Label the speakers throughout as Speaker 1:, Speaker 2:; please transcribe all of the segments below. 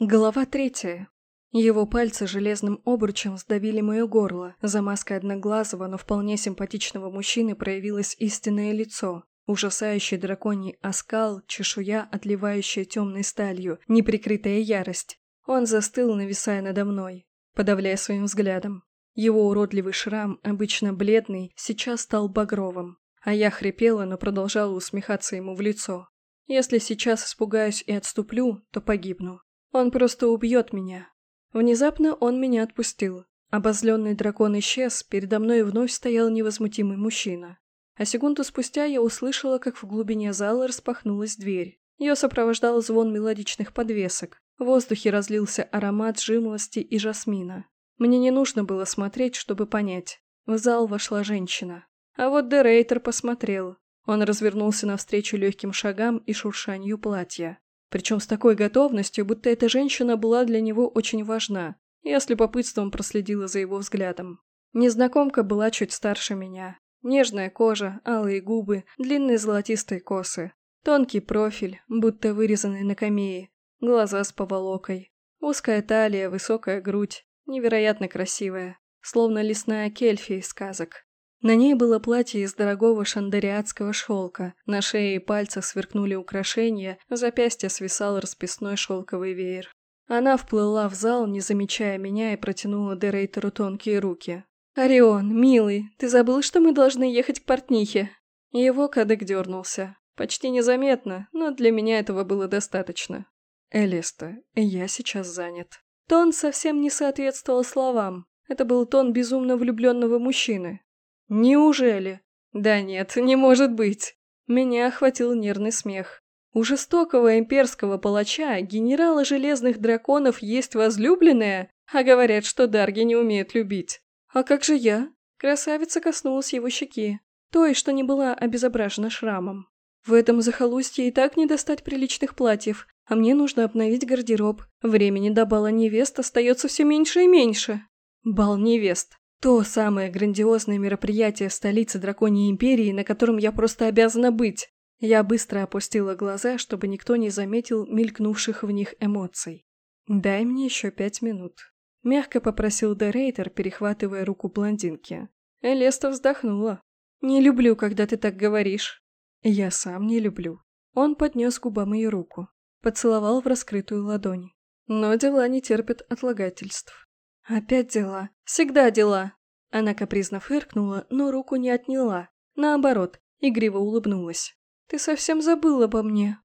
Speaker 1: Глава третья. Его пальцы железным обручем сдавили мое горло. За маской одноглазого, но вполне симпатичного мужчины проявилось истинное лицо. Ужасающий драконий оскал, чешуя, отливающая темной сталью, неприкрытая ярость. Он застыл, нависая надо мной, подавляя своим взглядом. Его уродливый шрам, обычно бледный, сейчас стал багровым. А я хрипела, но продолжала усмехаться ему в лицо. Если сейчас испугаюсь и отступлю, то погибну. Он просто убьет меня. Внезапно он меня отпустил. Обозленный дракон исчез, передо мной вновь стоял невозмутимый мужчина. А секунду спустя я услышала, как в глубине зала распахнулась дверь. Ее сопровождал звон мелодичных подвесок. В воздухе разлился аромат жимолости и жасмина. Мне не нужно было смотреть, чтобы понять. В зал вошла женщина. А вот Дерейтер посмотрел. Он развернулся навстречу легким шагам и шуршанию платья. Причем с такой готовностью, будто эта женщина была для него очень важна. Я с любопытством проследила за его взглядом. Незнакомка была чуть старше меня. Нежная кожа, алые губы, длинные золотистые косы. Тонкий профиль, будто вырезанный на камее. Глаза с поволокой. Узкая талия, высокая грудь. Невероятно красивая. Словно лесная кельфия из сказок. На ней было платье из дорогого шандариатского шелка, на шее и пальцах сверкнули украшения, в запястье свисал расписной шелковый веер. Она вплыла в зал, не замечая меня, и протянула Дерейтеру тонкие руки. «Орион, милый, ты забыл, что мы должны ехать к портнихе?» Его кадык дернулся. Почти незаметно, но для меня этого было достаточно. «Элиста, я сейчас занят». Тон совсем не соответствовал словам. Это был тон безумно влюбленного мужчины, Неужели? Да нет, не может быть. Меня охватил нервный смех. У жестокого имперского палача, генерала железных драконов, есть возлюбленная, а говорят, что дарги не умеют любить. А как же я? Красавица коснулась его щеки, той, что не была обезображена шрамом. В этом захолустье и так не достать приличных платьев, а мне нужно обновить гардероб. Времени до бала невест остается все меньше и меньше. Бал невест. То самое грандиозное мероприятие в столице Драконьей Империи, на котором я просто обязана быть. Я быстро опустила глаза, чтобы никто не заметил мелькнувших в них эмоций. «Дай мне еще пять минут», — мягко попросил Дерейтер, перехватывая руку блондинки. Элеста вздохнула. «Не люблю, когда ты так говоришь». «Я сам не люблю». Он поднес губам ее руку, поцеловал в раскрытую ладонь. Но дела не терпят отлагательств. «Опять дела. Всегда дела!» Она капризно фыркнула, но руку не отняла. Наоборот, игриво улыбнулась. «Ты совсем забыл обо мне!»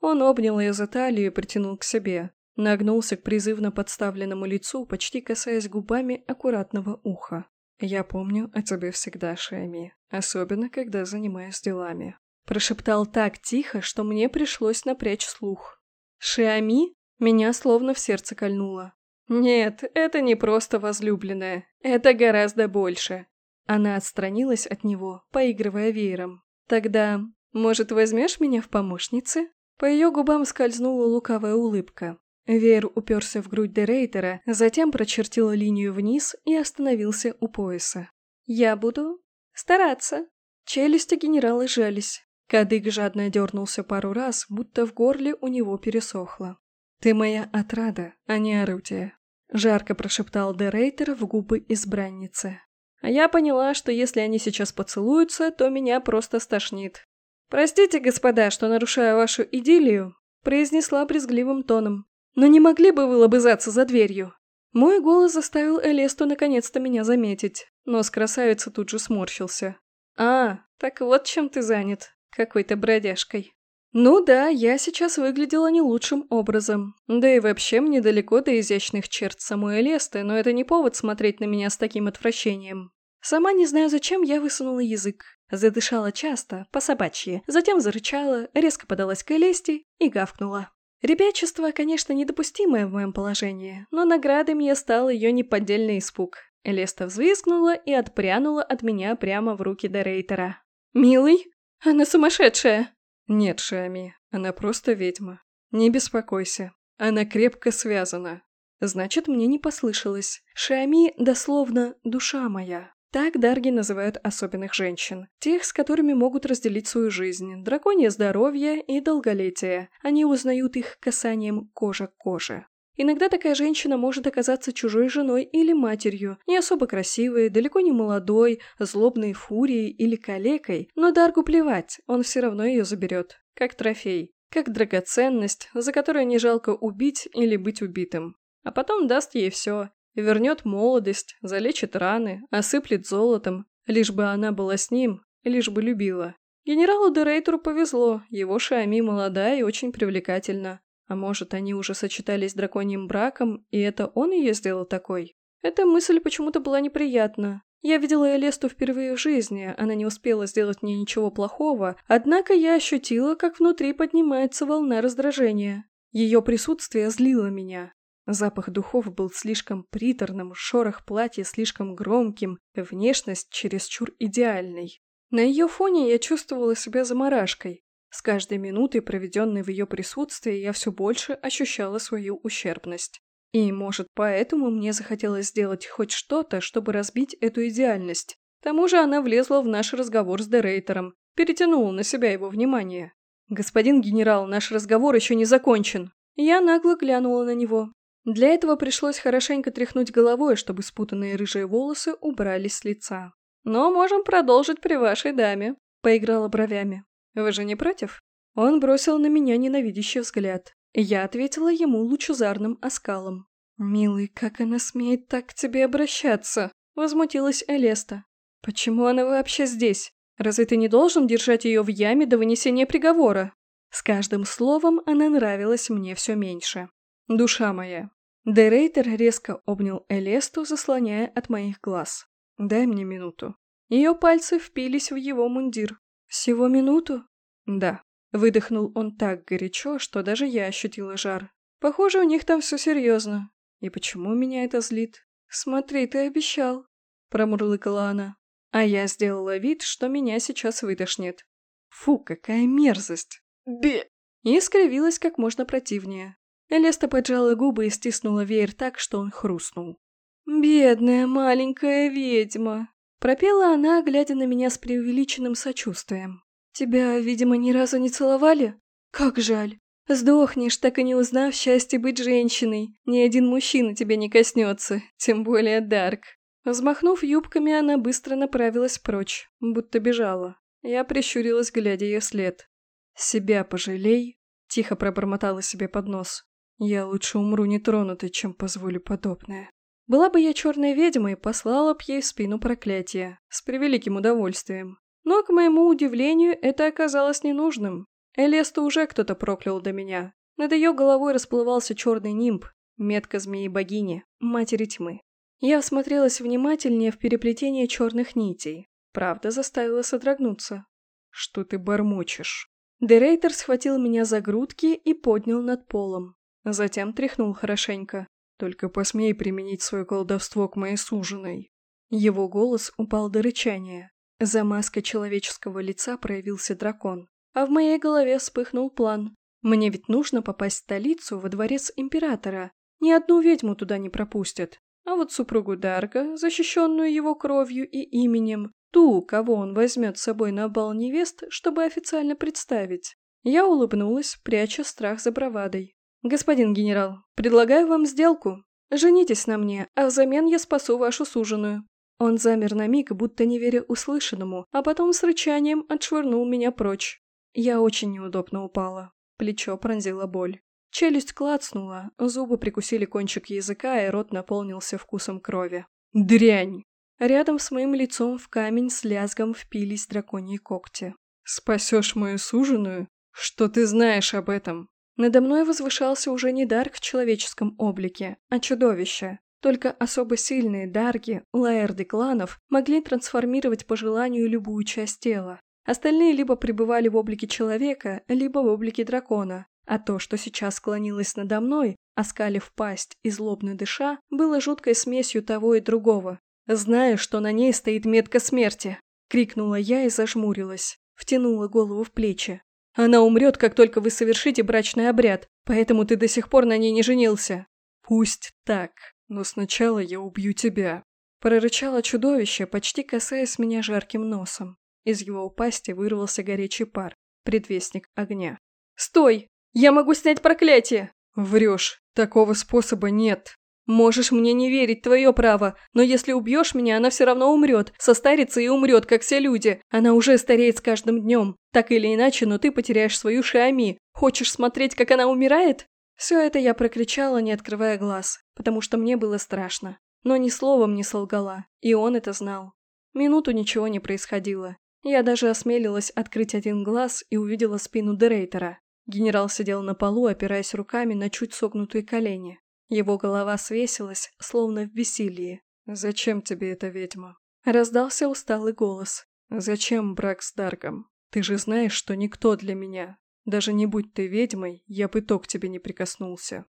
Speaker 1: Он обнял ее за талию и притянул к себе. Нагнулся к призывно подставленному лицу, почти касаясь губами аккуратного уха. «Я помню о тебе всегда, Шами, особенно когда занимаюсь делами». Прошептал так тихо, что мне пришлось напрячь слух. «Шиами?» Меня словно в сердце кольнуло. «Нет, это не просто возлюбленная. Это гораздо больше». Она отстранилась от него, поигрывая веером. «Тогда, может, возьмешь меня в помощницы?» По ее губам скользнула лукавая улыбка. Веер уперся в грудь Дерейтера, затем прочертил линию вниз и остановился у пояса. «Я буду стараться». Челюсти генерала сжались. Кадык жадно дернулся пару раз, будто в горле у него пересохло. «Ты моя отрада, а не орудие», — жарко прошептал Дерейтер в губы избранницы. А я поняла, что если они сейчас поцелуются, то меня просто стошнит. «Простите, господа, что нарушаю вашу идиллию», — произнесла брезгливым тоном. «Но не могли бы вы лобызаться за дверью?» Мой голос заставил Элесту наконец-то меня заметить, но с красавицы тут же сморщился. «А, так вот чем ты занят, какой-то бродяжкой». Ну да, я сейчас выглядела не лучшим образом. Да и вообще мне далеко до изящных черт самой Элесты, но это не повод смотреть на меня с таким отвращением. Сама не знаю, зачем я высунула язык. Задышала часто, по собачьи, затем зарычала, резко подалась к Элесте и гавкнула. Ребячество, конечно, недопустимое в моем положении, но наградой мне стал ее неподдельный испуг. Элеста взвизгнула и отпрянула от меня прямо в руки Дерейтера. «Милый? Она сумасшедшая!» «Нет, Шами, она просто ведьма. Не беспокойся. Она крепко связана». Значит, мне не послышалось. Шами дословно «душа моя». Так дарги называют особенных женщин. Тех, с которыми могут разделить свою жизнь, драконье здоровье и долголетие. Они узнают их касанием кожа к коже. Иногда такая женщина может оказаться чужой женой или матерью, не особо красивой, далеко не молодой, злобной фурией или калекой, но Даргу плевать, он все равно ее заберет, как трофей, как драгоценность, за которую не жалко убить или быть убитым. А потом даст ей все, вернет молодость, залечит раны, осыплет золотом, лишь бы она была с ним, лишь бы любила. Генералу Дерейтеру повезло, его Шами молодая и очень привлекательна. А может, они уже сочетались драконьим браком, и это он ее сделал такой? Эта мысль почему-то была неприятна. Я видела Элесту впервые в жизни, она не успела сделать мне ничего плохого, однако я ощутила, как внутри поднимается волна раздражения. Ее присутствие злило меня. Запах духов был слишком приторным, шорох платья слишком громким, внешность чересчур идеальной. На ее фоне я чувствовала себя заморашкой. С каждой минутой, проведенной в ее присутствии, я все больше ощущала свою ущербность. И, может, поэтому мне захотелось сделать хоть что-то, чтобы разбить эту идеальность. К тому же она влезла в наш разговор с Дерейтером, перетянула на себя его внимание. «Господин генерал, наш разговор еще не закончен». Я нагло глянула на него. Для этого пришлось хорошенько тряхнуть головой, чтобы спутанные рыжие волосы убрались с лица. «Но можем продолжить при вашей даме», — поиграла бровями. Вы же не против?» Он бросил на меня ненавидящий взгляд. Я ответила ему лучезарным оскалом. «Милый, как она смеет так к тебе обращаться?» Возмутилась Элеста. «Почему она вообще здесь? Разве ты не должен держать ее в яме до вынесения приговора?» С каждым словом она нравилась мне все меньше. «Душа моя». Дерейтер резко обнял Элесту, заслоняя от моих глаз. «Дай мне минуту». Ее пальцы впились в его мундир. «Всего минуту?» «Да». Выдохнул он так горячо, что даже я ощутила жар. «Похоже, у них там все серьезно. И почему меня это злит?» «Смотри, ты обещал», — промурлыкала она. А я сделала вид, что меня сейчас вытошнит. Фу, какая мерзость! Бе! И скривилась как можно противнее. Элеста поджала губы и стиснула веер так, что он хрустнул. «Бедная маленькая ведьма!» Пропела она, глядя на меня с преувеличенным сочувствием. «Тебя, видимо, ни разу не целовали? Как жаль. Сдохнешь, так и не узнав счастье быть женщиной. Ни один мужчина тебя не коснется, тем более Дарк». Взмахнув юбками, она быстро направилась прочь, будто бежала. Я прищурилась, глядя ее след. «Себя пожалей», — тихо пробормотала себе под нос. «Я лучше умру нетронутой, чем позволю подобное». Была бы я черной ведьмой, послала б ей в спину проклятие, с превеликим удовольствием. Но, к моему удивлению, это оказалось ненужным. Элесту уже кто-то проклял до меня. Над ее головой расплывался черный нимб, метка змеи-богини, матери тьмы. Я всмотрелась внимательнее в переплетение черных нитей. Правда заставила содрогнуться. «Что ты бормочешь?» Дерейтер схватил меня за грудки и поднял над полом. Затем тряхнул хорошенько. Только посмей применить свое колдовство к моей суженой». Его голос упал до рычания. За маской человеческого лица проявился дракон. А в моей голове вспыхнул план. Мне ведь нужно попасть в столицу, во дворец императора. Ни одну ведьму туда не пропустят. А вот супругу Дарга, защищенную его кровью и именем, ту, кого он возьмет с собой на бал невест, чтобы официально представить. Я улыбнулась, пряча страх за бравадой. «Господин генерал, предлагаю вам сделку. Женитесь на мне, а взамен я спасу вашу суженую». Он замер на миг, будто не веря услышанному, а потом с рычанием отшвырнул меня прочь. Я очень неудобно упала. Плечо пронзила боль. Челюсть клацнула, зубы прикусили кончик языка, и рот наполнился вкусом крови. «Дрянь!» Рядом с моим лицом в камень с лязгом впились драконьи когти. «Спасешь мою суженую? Что ты знаешь об этом?» Надо мной возвышался уже не Дарк в человеческом облике, а чудовище. Только особо сильные Дарги, лаэрды кланов, могли трансформировать по желанию любую часть тела. Остальные либо пребывали в облике человека, либо в облике дракона. А то, что сейчас склонилось надо мной, оскалив пасть и злобно дыша, было жуткой смесью того и другого. «Знаю, что на ней стоит метка смерти!» — крикнула я и зажмурилась, втянула голову в плечи. Она умрет, как только вы совершите брачный обряд, поэтому ты до сих пор на ней не женился. Пусть так, но сначала я убью тебя. Прорычало чудовище, почти касаясь меня жарким носом. Из его пасти вырвался горячий пар, предвестник огня. «Стой! Я могу снять проклятие!» «Врешь! Такого способа нет. Можешь мне не верить, твое право, но если убьешь меня, она все равно умрет, состарится и умрет, как все люди. Она уже стареет с каждым днем. Так или иначе, но ты потеряешь свою Шиами. Хочешь смотреть, как она умирает? Все это я прокричала, не открывая глаз, потому что мне было страшно. Но ни словом не солгала, и он это знал. Минуту ничего не происходило. Я даже осмелилась открыть один глаз и увидела спину Дерейтера. Генерал сидел на полу, опираясь руками на чуть согнутые колени. Его голова свесилась, словно в бессилии. «Зачем тебе эта ведьма?» Раздался усталый голос. «Зачем брак с Даргом? Ты же знаешь, что никто для меня. Даже не будь ты ведьмой, я бы то к тебе не прикоснулся».